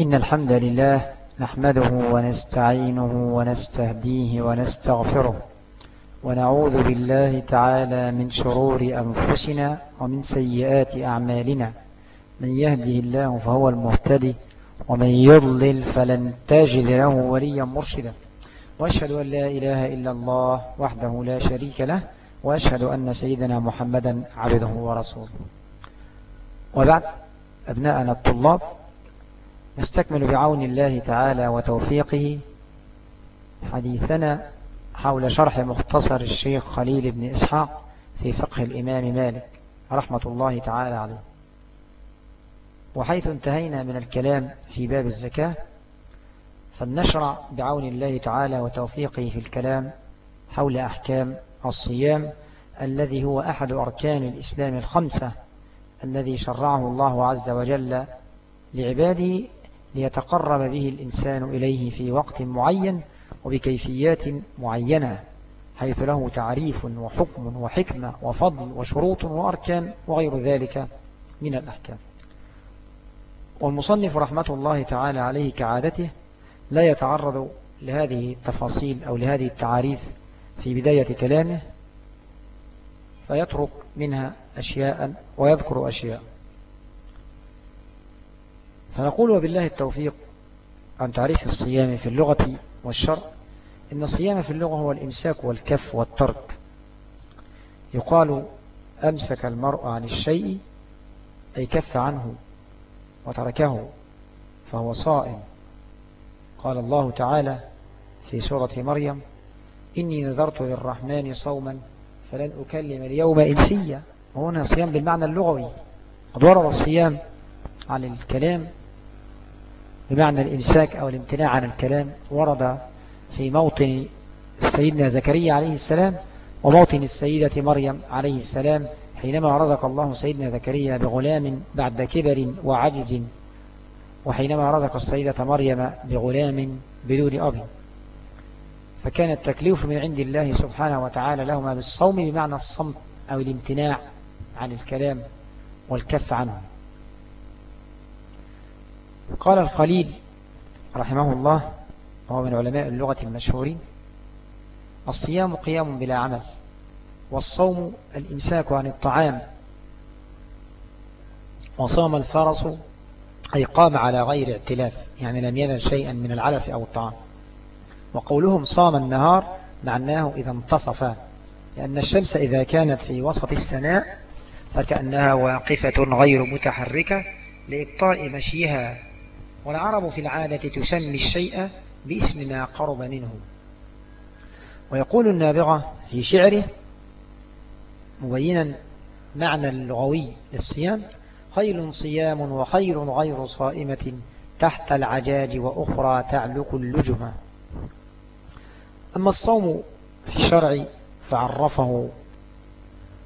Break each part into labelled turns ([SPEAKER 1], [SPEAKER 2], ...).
[SPEAKER 1] إن الحمد لله نحمده ونستعينه ونستهديه ونستغفره ونعوذ بالله تعالى من شرور أنفسنا ومن سيئات أعمالنا. من يهده الله فهو المهتدي ومن يضلل فلن تجد له وليا مرشدا. وأشهد أن لا إله إلا الله وحده لا شريك له وأشهد أن سيدنا محمدا عبده ورسوله. وبعد أبناءنا الطلاب نستكمل بعون الله تعالى وتوفيقه حديثنا حول شرح مختصر الشيخ خليل بن إسحاق في فقه الإمام مالك رحمة الله تعالى عليه. وحيث انتهينا من الكلام في باب الزكاة فلنشرع بعون الله تعالى وتوفيقه في الكلام حول أحكام الصيام الذي هو أحد أركان الإسلام الخمسة الذي شرعه الله عز وجل لعباده ليتقرب به الإنسان إليه في وقت معين وبكيفيات معينة حيث له تعريف وحكم وحكمة وفضل وشروط وأركان وغير ذلك من الأحكام. والمصنف رحمة الله تعالى عليه كعادته لا يتعرض لهذه التفاصيل أو لهذه التعاريف في بداية كلامه فيترك منها أشياء ويذكر أشياء. فنقول وبالله التوفيق عن تعريف الصيام في اللغة والشرع. إن الصيام في اللغة هو الإمساك والكف والترك. يقال أمسك المرء عن الشيء أي كف عنه وتركه فهو صائم. قال الله تعالى في سورة مريم إني نذرت للرحمن صوما فلن أكلم اليوم إنسيا. وهنا صيام بالمعنى اللغوي. قد ورد الصيام عن الكلام بمعنى الإمساك أو الامتناع عن الكلام ورد في موطن سيدنا زكريا عليه السلام وموطن السيدة مريم عليه السلام حينما رزق الله سيدنا زكريا بغلام بعد كبر وعجز وحينما رزق السيدة مريم بغلام بدون أب. فكان التكليف من عند الله سبحانه وتعالى لهما بالصوم بمعنى الصمت أو الامتناع عن الكلام والكف عنه. قال الخليل رحمه الله وهو من علماء اللغة المشهورين الصيام قيام بلا عمل والصوم الإمساك عن الطعام وصام الفرس أي قام على غير اعتلاف يعني لم ينل شيئا من العلف أو الطعام. وقولهم صام النهار معناه إذا انتصف لأن الشمس إذا كانت في وسط السماء فكأنها واقفة غير متحركة لإبطاء مشيها. والعرب في العادة تسمي الشيء باسم ما قرب منه. ويقول النابغة في شعره مبينا معنى اللغوي للصيام خيل صيام وخير غير صائمة تحت العجاج وأخرى تعلق اللجمة أما الصوم في الشرع فعرفه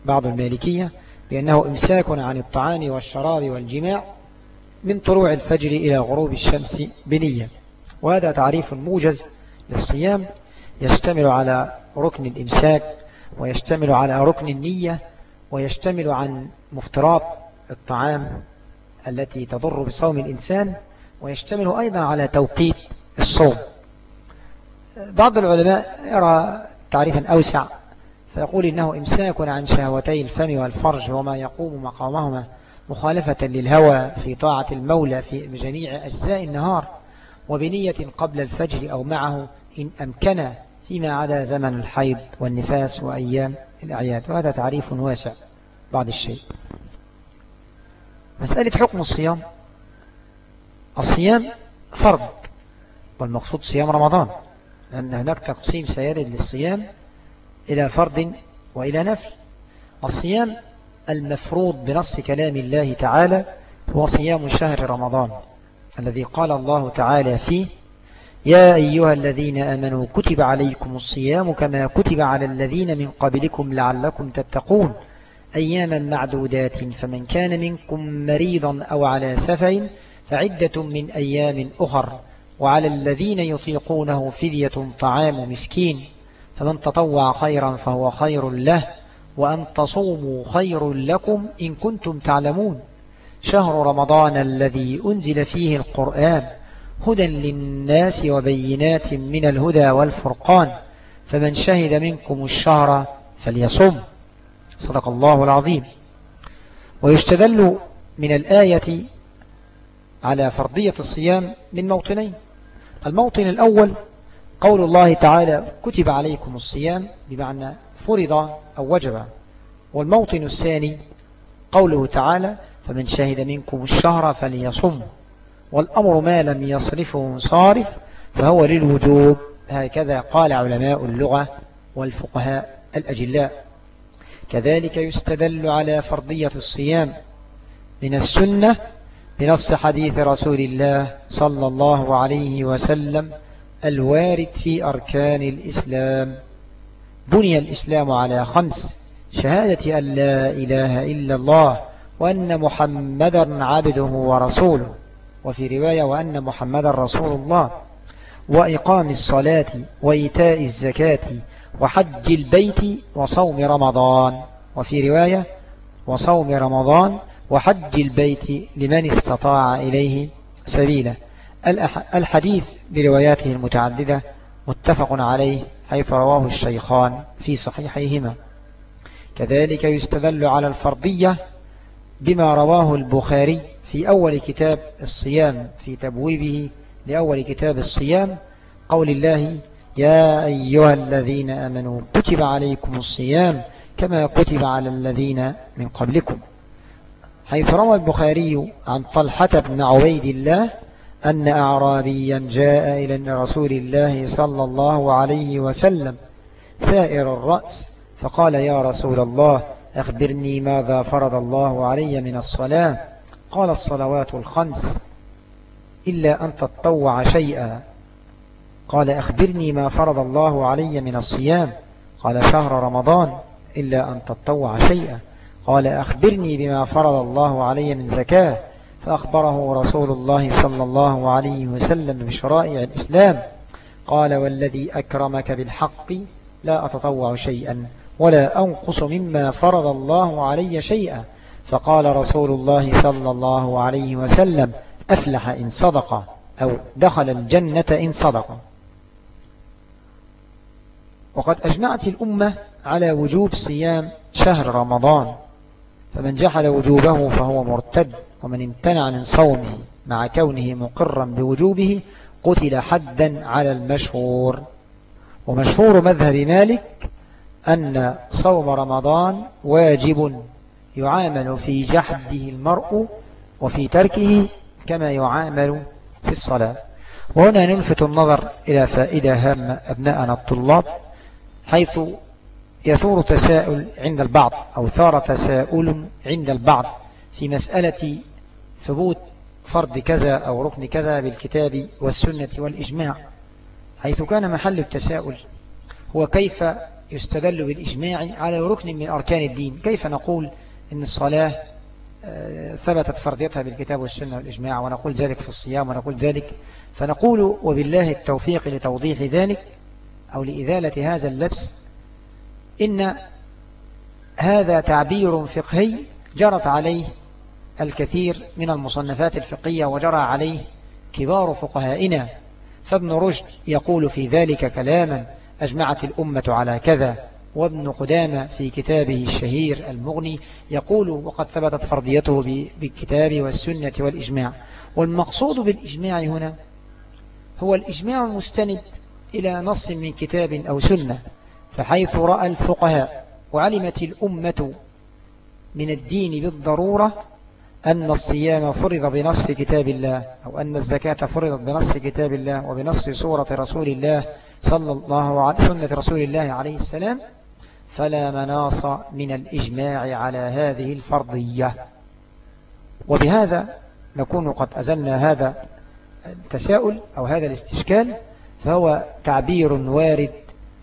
[SPEAKER 1] بعض المالكية بأنه إمساك عن الطعام والشراب والجماع من طلوع الفجر إلى غروب الشمس بنية. وهذا تعريف موجز للصيام يشتمل على ركن الإمساك ويشتمل على ركن النية ويشتمل عن مفترات الطعام التي تضر بصوم الإنسان ويشتمل أيضا على توقيت الصوم. بعض العلماء يرى تعريفا أوسع فيقول إنه إمساك عن شهوتي الفم والفرج وما يقوم مقامهما. مخالفة للهوى في طاعة المولى في جميع أجزاء النهار وبنية قبل الفجر أو معه إن أمكن فيما عدا زمن الحيض والنفاس وأيام الأعياد. وهذا تعريف واسع بعض الشيء. مسألة حكم الصيام. الصيام فرض والمقصود صيام رمضان لأن هناك تقسيم سيرد للصيام إلى فرض وإلى نفل. الصيام المفروض بنص كلام الله تعالى هو صيام شهر رمضان الذي قال الله تعالى فيه يا أيها الذين أمنوا كتب عليكم الصيام كما كتب على الذين من قبلكم لعلكم تتقون أياما معدودات فمن كان منكم مريضا أو على سفر فعدة من أيام أخر وعلى الذين يطيقونه فدية طعام مسكين فمن تطوع خيرا فهو خير له. وأن تصوموا خير لكم إن كنتم تعلمون. شهر رمضان الذي أنزل فيه القرآن هدى للناس وبينات من الهدى والفرقان. فمن شهد منكم الشهر فليصم صدق الله العظيم. ويستدل من الآية على فرضية الصيام من موطنين. الموطن الأول قول الله تعالى كتب عليكم الصيام بمعنى فرض أو وجب. والموطن الثاني قوله تعالى فمن شهد منكم الشهر فليصم والأمر ما لم يصرفه صارف فهو للوجوب. هكذا قال علماء اللغة والفقهاء الأجلاء. كذلك يستدل على فرضية الصيام من السنة بنص حديث رسول الله صلى الله عليه وسلم الوارد في أركان الإسلام. بني الإسلام على خمس شهادة أن لا إله إلا الله وأن محمدا عبده ورسوله. وفي رواية وأن محمدا رسول الله. وإقام الصلاة وإيتاء الزكاة وحج البيت وصوم رمضان. وفي رواية وصوم رمضان وحج البيت لمن استطاع إليه سبيلا. الحديث برواياته المتعددة متفق عليه حيث رواه الشيخان في صحيحيهما. كذلك يستدل على الفرضية بما رواه البخاري في أول كتاب الصيام في تبويبه لأول كتاب الصيام قول الله يا أيها الذين أمنوا كتب عليكم الصيام كما كتب على الذين من قبلكم. حيث روى البخاري عن طلحة بن عبيد الله أن أعرابيا جاء إلى رسول الله صلى الله عليه وسلم ثائر الرأس فقال يا رسول الله أخبرني ماذا فرض الله علي من الصلاة؟ قال الصلوات الخمس إلا أن تتطوع شيئا. قال أخبرني ما فرض الله علي من الصيام. قال شهر رمضان إلا أن تتطوع شيئا. قال أخبرني بما فرض الله علي من زكاة. فأخبره رسول الله صلى الله عليه وسلم بشرائع الإسلام. قال والذي أكرمك بالحق لا أتطوع شيئا ولا أنقص مما فرض الله علي شيئا. فقال رسول الله صلى الله عليه وسلم أفلح إن صدق أو دخل الجنة إن صدق. وقد أجمعت الأمة على وجوب صيام شهر رمضان فمن جحد وجوبه فهو مرتد. ومن امتنع من صومه مع كونه مقرا بوجوبه قتل حدا على المشهور. ومشهور مذهب مالك أن صوم رمضان واجب يعامل في جحده المرء وفي تركه كما يعامل في الصلاة. وهنا نلفت النظر إلى فائدة هامة أبناءنا الطلاب حيث يثور تساؤل عند البعض أو ثار تساؤل عند البعض. في مسألة ثبوت فرض كذا أو ركن كذا بالكتاب والسنة والإجماع حيث كان محل التساؤل هو كيف يستدل بالإجماع على ركن من أركان الدين؟ كيف نقول إن الصلاة آه، ثبتت فرضيتها بالكتاب والسنة والإجماع ونقول ذلك في الصيام ونقول ذلك؟ فنقول وبالله التوفيق لتوضيح ذلك أو لإذالة هذا اللبس إن هذا تعبير فقهي جرت عليه الكثير من المصنفات الفقهية وجرى عليه كبار فقهائنا فابن رشد يقول في ذلك كلاما أجمعت الأمة على كذا وابن قدامة في كتابه الشهير المغني يقول وقد ثبتت فرضيته بالكتاب والسنة والإجماع. والمقصود بالإجماع هنا هو الإجماع المستند إلى نص من كتاب أو سنة فحيث رأى الفقهاء وعلمت الأمة من الدين بالضرورة أن الصيام فرض بنص كتاب الله أو أن الزكاة فرضت بنص كتاب الله وبنص سورة رسول الله صلى الله عليه سنة رسول الله عليه السلام فلا مناص من الإجماع على هذه الفرضية. وبهذا نكون قد أزلنا هذا التساؤل أو هذا الاستشكال فهو تعبير وارد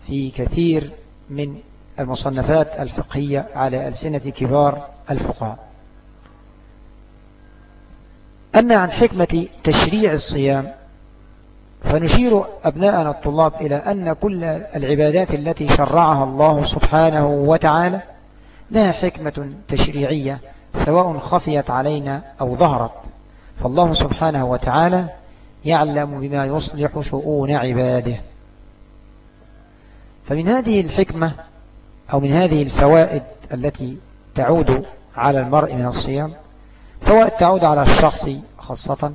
[SPEAKER 1] في كثير من المصنفات الفقهية على ألسنة كبار الفقهاء. أما عن حكمة تشريع الصيام فنشير أبناءنا الطلاب إلى أن كل العبادات التي شرعها الله سبحانه وتعالى لها حكمة تشريعية سواء خفيت علينا أو ظهرت. فالله سبحانه وتعالى يعلم بما يصلح شؤون عباده. فمن هذه الحكمة أو من هذه الفوائد التي تعود على المرء من الصيام فوائد تعود على الشخص خاصة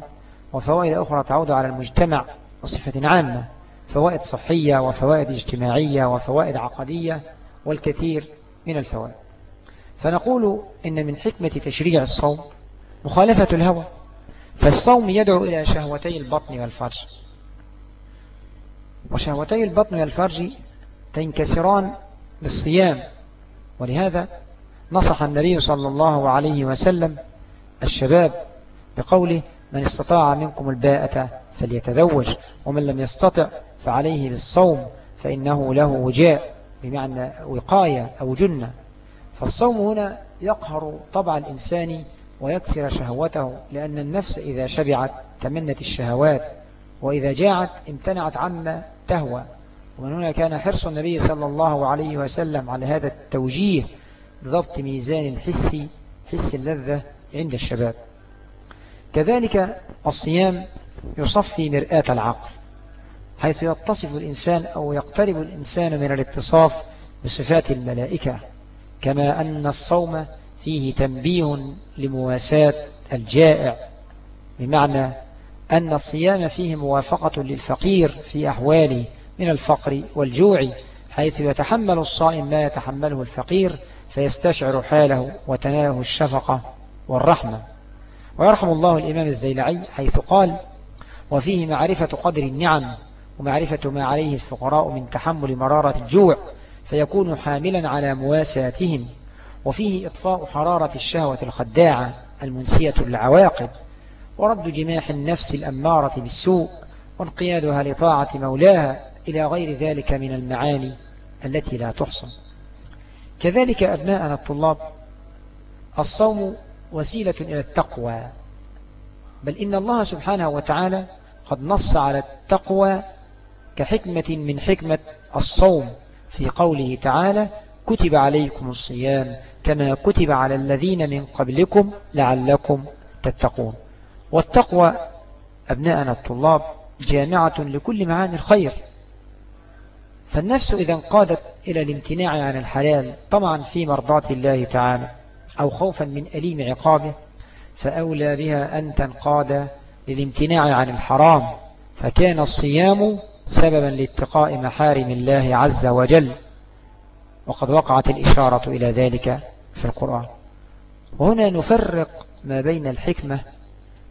[SPEAKER 1] وفوائد أخرى تعود على المجتمع بصفة عامة. فوائد صحية وفوائد اجتماعية وفوائد عقدية والكثير من الفوائد. فنقول إن من حكمة تشريع الصوم مخالفة الهوى. فالصوم يدعو إلى شهوتي البطن والفرج. وشهوتي البطن والفرج تنكسران بالصيام. ولهذا نصح النبي صلى الله عليه وسلم الشباب بقوله من استطاع منكم الباءة فليتزوج ومن لم يستطع فعليه بالصوم فإنه له وجاء بمعنى وقاية أو جنة. فالصوم هنا يقهر طبع الإنسان ويكسر شهوته لأن النفس إذا شبعت تمنت الشهوات وإذا جاعت امتنعت عما تهوى. ومن هنا كان حرص النبي صلى الله عليه وسلم على هذا التوجيه ضبط ميزان الحس حس اللذة عند الشباب. كذلك الصيام يصفي مرآة العقل حيث يتصف الإنسان أو يقترب الإنسان من الاتصاف بصفات الملائكة كما أن الصوم فيه تنبيه لمواساة الجائع بمعنى أن الصيام فيه موافقة للفقير في أحواله من الفقر والجوع حيث يتحمل الصائم ما يتحمله الفقير فيستشعر حاله وتناله الشفقة. والرحمة. ويرحم الله الإمام الزيلعي حيث قال وفيه معرفة قدر النعم ومعرفة ما عليه الفقراء من تحمل مرارة الجوع فيكون حاملا على مواساتهم. وفيه إطفاء حرارة الشهوة الخداعة المنسية للعواقب ورد جماح النفس الأمارة بالسوء وانقيادها لطاعة مولاها إلى غير ذلك من المعاني التي لا تحصى. كذلك أبناءنا الطلاب الصوم وسيلة إلى التقوى. بل إن الله سبحانه وتعالى قد نص على التقوى كحكمة من حكمة الصوم. في قوله تعالى كتب عليكم الصيام كما كتب على الذين من قبلكم لعلكم تتقون والتقوى أبناءنا الطلاب جامعة لكل معاني الخير. فالنفس إذا انقادت إلى الامتناع عن الحلال طمعا في مرضاة الله تعالى. أو خوفا من أليم عقابه فأولى بها أن تنقاد للامتناع عن الحرام فكان الصيام سببا لاتقاء محارم الله عز وجل. وقد وقعت الإشارة إلى ذلك في القرآن. وهنا نفرق ما بين الحكمة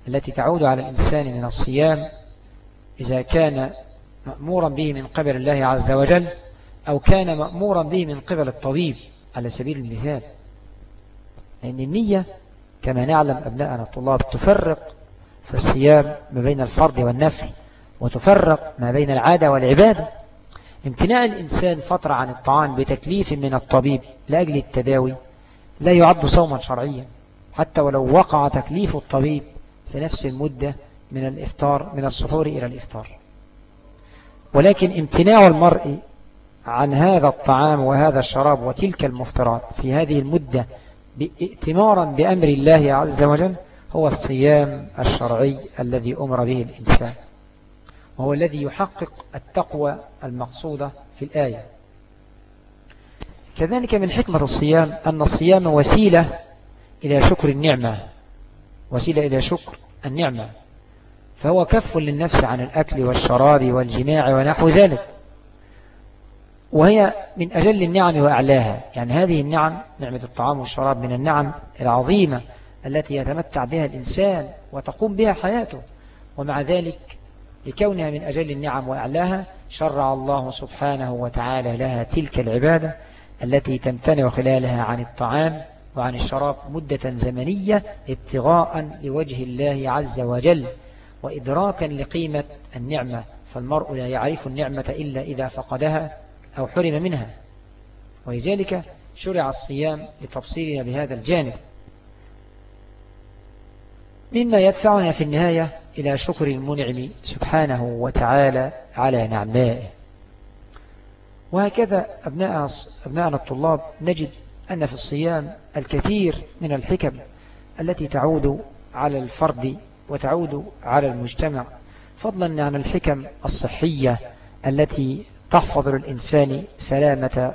[SPEAKER 1] التي تعود على الإنسان من الصيام إذا كان مأمورا به من قبل الله عز وجل أو كان مأمورا به من قبل الطبيب على سبيل المثال. لأن النية كما نعلم أبناءنا الطلاب تفرق في الصيام ما بين الفرض والنفل وتفرق ما بين العادة والعبادة. امتناع الإنسان فترة عن الطعام بتكليف من الطبيب لأجل التداوي لا يعد صوما شرعيا حتى ولو وقع تكليف الطبيب في نفس المدة من الإفطار من السحور إلى الإفطار. ولكن امتناع المرء عن هذا الطعام وهذا الشراب وتلك المفترات في هذه المدة ائتمارا بأمر الله عز وجل هو الصيام الشرعي الذي أمر به الإنسان. وهو الذي يحقق التقوى المقصودة في الآية. كذلك من حكمة الصيام أن الصيام وسيلة إلى شكر النعمة. وسيلة إلى شكر النعمة. فهو كف للنفس عن الأكل والشراب والجماع ونحو ذلك. وهي من أجل النعم وأعلاها. يعني هذه النعم نعمة الطعام والشراب من النعم العظيمة التي يتمتع بها الإنسان وتقوم بها حياته. ومع ذلك لكونها من أجل النعم وأعلاها شرع الله سبحانه وتعالى لها تلك العبادة التي تمتنع خلالها عن الطعام وعن الشراب مدة زمنية ابتغاء لوجه الله عز وجل. وإدراكا لقيمة النعمة فالمرء لا يعرف النعمة إلا إذا فقدها. أو حرم منها. ولذلك شرع الصيام لتبصيرنا بهذا الجانب. مما يدفعنا في النهاية إلى شكر المنعم سبحانه وتعالى على نعمائه. وهكذا أبناء أبناءنا الطلاب نجد أن في الصيام الكثير من الحكم التي تعود على الفرد وتعود على المجتمع فضلا عن الحكم الصحية التي تحفظ للإنسان سلامة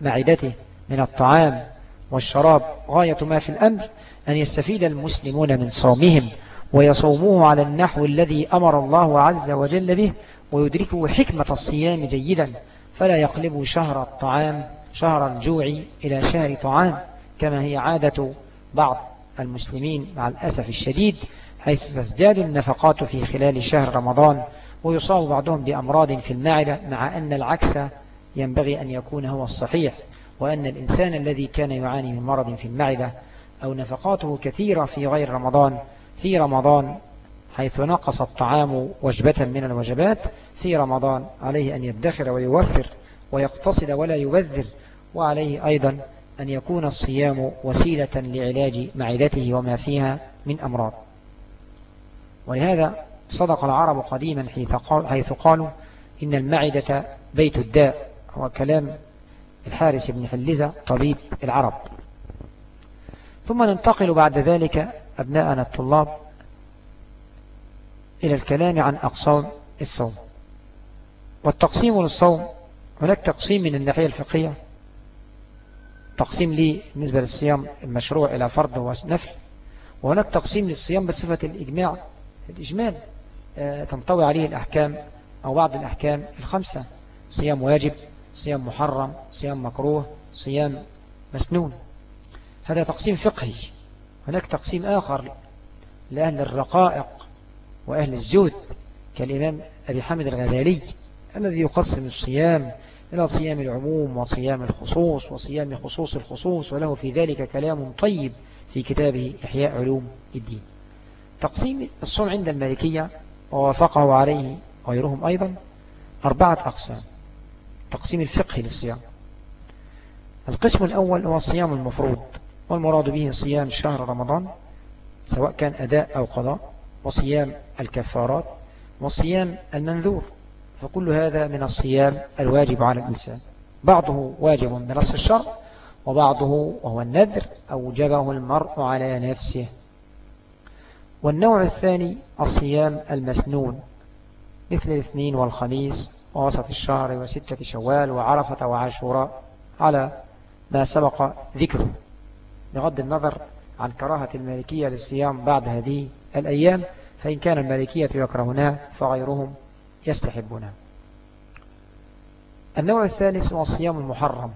[SPEAKER 1] معدته من الطعام والشراب غاية ما في الأمر أن يستفيد المسلمون من صومهم ويصوموه على النحو الذي أمر الله عز وجل به ويدركوا حكمة الصيام جيدا فلا يقلبوا شهر الطعام شهر الجوع إلى شهر طعام كما هي عادة بعض المسلمين مع الأسف الشديد حيث تزداد النفقات في خلال شهر رمضان. ويصاب بعضهم بأمراض في المعدة مع أن العكس ينبغي أن يكون هو الصحيح وأن الإنسان الذي كان يعاني من مرض في المعدة أو نفقاته كثيرة في غير رمضان في رمضان حيث نقص الطعام وجبة من الوجبات في رمضان عليه أن يدخر ويوفر ويقتصد ولا يبذر وعليه أيضا أن يكون الصيام وسيلة لعلاج معدته وما فيها من أمراض. ولهذا صدق العرب قديما حيث قالوا إن المعدة بيت الداء هو كلام الحارس بن حلزة طبيب العرب. ثم ننتقل بعد ذلك أبناءنا الطلاب إلى الكلام عن أقسام الصوم. والتقسيم للصوم هناك تقسيم من الناحية الفقهية. تقسيم لي بالنسبة للصيام المشروع إلى فرض ونفل. وهناك تقسيم للصيام بصفة الإجماع الإجمال. تنطوي عليه الأحكام أو بعض الأحكام الخمسة. صيام واجب صيام محرم صيام مكروه صيام مسنون. هذا تقسيم فقهي. هناك تقسيم آخر لأهل الرقائق وأهل الزهد كالإمام أبي حامد الغزالي الذي يقسم الصيام إلى صيام العموم وصيام الخصوص وصيام خصوص الخصوص وله في ذلك كلام طيب في كتابه إحياء علوم الدين. تقسيم الصوم عند المالكية ووافقه عليه غيرهم أيضا أربعة أقسام. تقسيم الفقه للصيام. القسم الأول هو الصيام المفروض والمراد به صيام شهر رمضان سواء كان أداء أو قضاء وصيام الكفارات وصيام المنذور. فكل هذا من الصيام الواجب على الإنسان. بعضه واجب بنص الشرع وبعضه وهو النذر أوجبه المرء على نفسه. والنوع الثاني الصيام المسنون مثل الاثنين والخميس ووسط الشهر وستة شوال وعرفة وعاشوراء على ما سبق ذكره. بغض النظر عن كراهة المالكية للصيام بعد هذه الأيام فإن كان المالكية يكرهونها فغيرهم يستحبونها النوع الثالث هو الصيام المحرم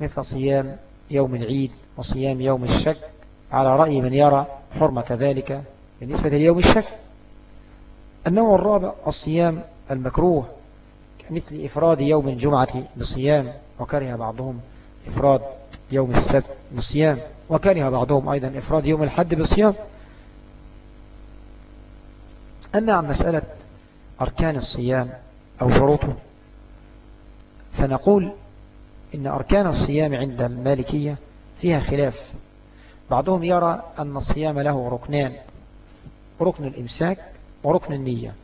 [SPEAKER 1] مثل صيام يوم العيد وصيام يوم الشك. على رأي من يرى حرمة ذلك بالنسبة ليوم الشك. النوع الرابع الصيام المكروه مثل إفراد يوم الجمعة بصيام وكره بعضهم إفراد يوم السبت بصيام وكره بعضهم أيضا إفراد يوم الحد بصيام أما عن مسألة أركان الصيام أو شروطه فنقول إن أركان الصيام عند المالكية فيها خلاف. بعضهم يرى أن الصيام له ركنان ركن الإمساك وركن النية.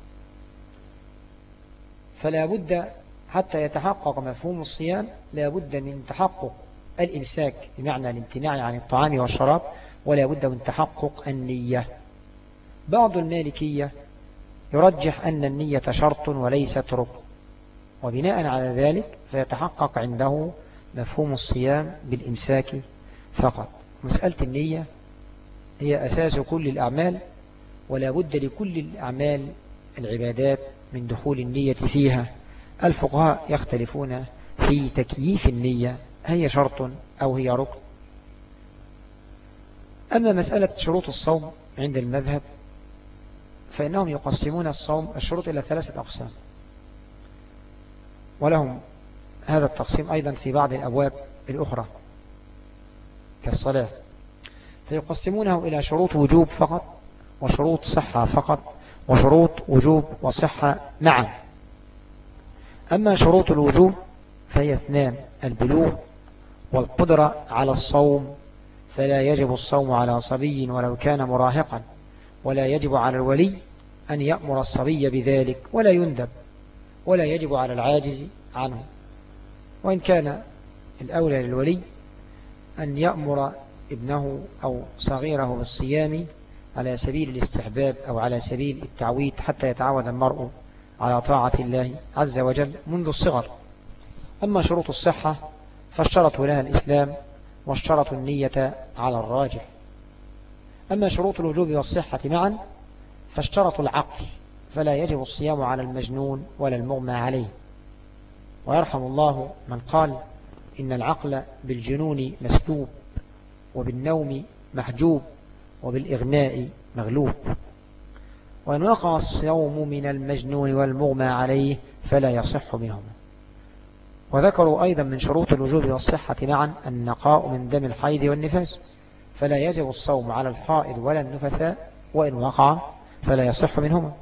[SPEAKER 1] فلا بد حتى يتحقق مفهوم الصيام لا بد من تحقق الإمساك بمعنى الامتناع عن الطعام والشراب ولا بد من تحقق النية. بعض المالكية يرجح أن النية شرط وليست ركن وبناء على ذلك فيتحقق عنده مفهوم الصيام بالإمساك فقط. مسألة النية هي أساس كل الأعمال ولا بد لكل الأعمال العبادات من دخول النية فيها. الفقهاء يختلفون في تكييف النية هي شرط أو هي ركن. أما مسألة شروط الصوم عند المذهب فإنهم يقسمون الصوم الشروط إلى ثلاثة أقسام. ولهم هذا التقسيم أيضا في بعض الأبواب الأخرى. كالصلاة. فيقسمونه إلى شروط وجوب فقط وشروط صحة فقط وشروط وجوب وصحة معا. أما شروط الوجوب فهي اثنان البلوغ والقدرة على الصوم. فلا يجب الصوم على صبي ولو كان مراهقا ولا يجب على الولي أن يأمر الصبي بذلك ولا يندب ولا يجب على العاجز عنه. وإن كان الأولى للولي أن يأمر ابنه أو صغيره بالصيام على سبيل الاستحباب أو على سبيل التعويد حتى يتعود المرء على طاعة الله عز وجل منذ الصغر. أما شروط الصحة فاشترط لها الإسلام واشترط النية على الراجح. أما شروط الوجوب والصحة معا فاشترط العقل فلا يجب الصيام على المجنون ولا المغمى عليه. ويرحم الله من قال إن العقل بالجنون مسلوب وبالنوم محجوب وبالإغماء مغلوب. وإن وقع الصوم من المجنون والمغمى عليه فلا يصح منهما وذكروا أيضا من شروط الوجوب والصحة معا النقاء من دم الحيض والنفاس. فلا يجب الصوم على الحائض ولا النفساء وإن وقع فلا يصح منهما.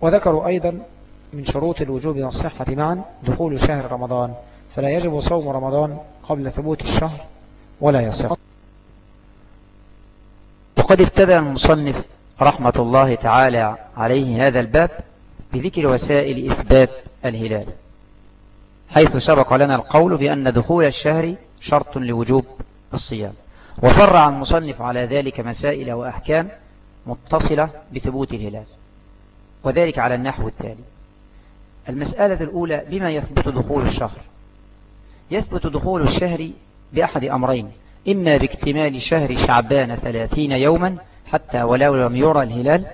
[SPEAKER 1] وذكروا أيضا من شروط الوجوب والصحة معا دخول شهر رمضان. فلا يجب صوم رمضان قبل ثبوت الشهر ولا يصح.
[SPEAKER 2] وقد ابتدأ المصنف رحمة الله تعالى عليه هذا الباب بذكر وسائل إثبات الهلال حيث سبق لنا القول بأن دخول الشهر شرط لوجوب الصيام. وفرع المصنف على ذلك مسائل وأحكام متصلة بثبوت الهلال وذلك على النحو التالي. المسألة الأولى بما يثبت دخول الشهر. يثبت دخول الشهر بأحد أمرين. إما باكتمال شهر شعبان ثلاثين يوما حتى ولو لم يرى الهلال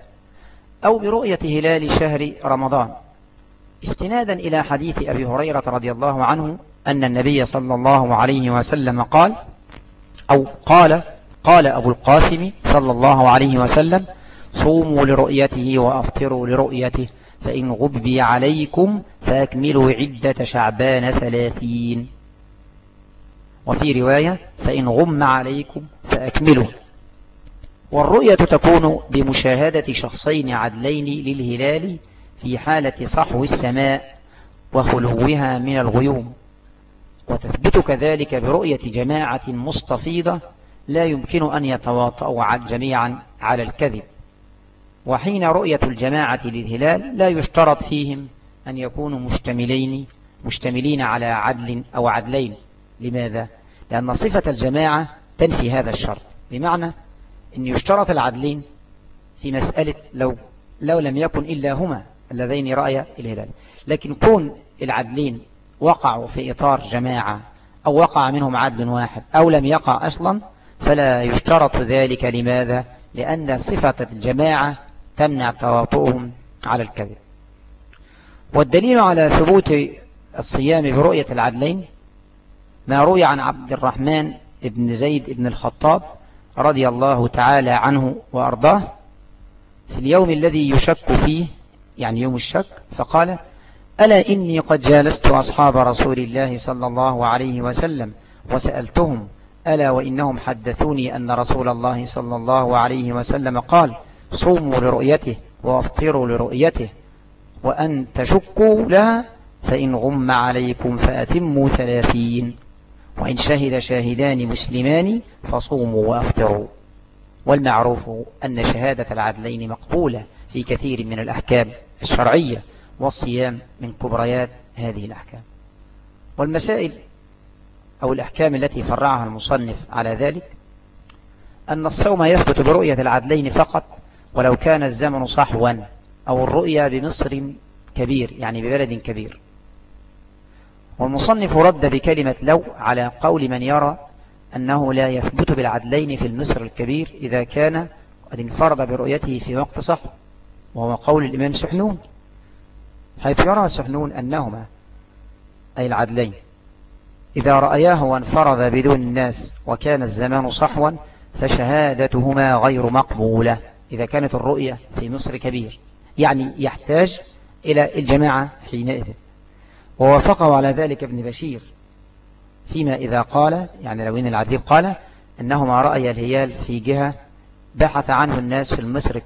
[SPEAKER 2] أو برؤية هلال شهر رمضان. استنادا إلى حديث أبي هريرة رضي الله عنه أن النبي صلى الله عليه وسلم قال أو قال قال أبو القاسم صلى الله عليه وسلم صوموا لرؤيته وأفطروا لرؤيته. فإن غبي عليكم فأكملوا عدة شعبان ثلاثين. وفي رواية فإن غم عليكم فأكملوا. والرؤية تكون بمشاهدة شخصين عدلين للهلال في حالة صحو السماء وخلوها من الغيوم. وتثبت كذلك برؤية جماعة مستفيضة لا يمكن أن يتواطؤوا جميعا على الكذب. وحين رؤية الجماعة للهلال لا يشترط فيهم أن يكونوا مشتملين مشتملين على عدل أو عدلين لماذا؟ لأن صفة الجماعة تنفي هذا الشرط بمعنى أن يشترط العدلين في مسألة لو, لو لم يكن إلا هما اللذين رأي الهلال لكن كون العدلين وقعوا في إطار جماعة أو وقع منهم عدل واحد أو لم يقع أصلا فلا يشترط ذلك لماذا؟ لأن صفة الجماعة تمنع تواطؤهم على الكذب. والدليل على ثبوت الصيام برؤية العدلين ما روي عن عبد الرحمن بن زيد بن الخطاب رضي الله تعالى عنه وأرضاه في اليوم الذي يشك فيه يعني يوم الشك فقال ألا إني قد جالست أصحاب رسول الله صلى الله عليه وسلم وسألتهم ألا وإنهم حدثوني أن رسول الله صلى الله عليه وسلم قال صوموا لرؤيته وافطروا لرؤيته وأن تشكوا لها فإن غم عليكم فأتموا ثلاثين وإن شهد شاهدان مسلمان فصوموا وافطروا والمعروف أن شهادة العدلين مقبولة في كثير من الأحكام الشرعية والصيام من كبريات هذه الأحكام والمسائل أو الأحكام التي فرعها المصنف على ذلك أن الصوم يثبت برؤية العدلين فقط ولو كان الزمن صحوا أو الرؤيا بمصر كبير يعني ببلد كبير. والمصنف رد بكلمة لو على قول من يرى أنه لا يثبت بالعدلين في المصر الكبير إذا كان قد انفرد برؤيته في وقت صح وهو قول الإمام سحنون حيث يرى سحنون أنهما أي العدلين. إذا رأياه وانفرد بدون الناس وكان الزمان صحوا فشهادتهما غير مقبولة. إذا كانت الرؤية في مصر كبير يعني يحتاج إلى الجماعة حينئذ. ووافقه على ذلك ابن بشير فيما إذا قال يعني لو إن العديب قال أنهما رأي الهيال في جهة بحث عنه الناس في المصر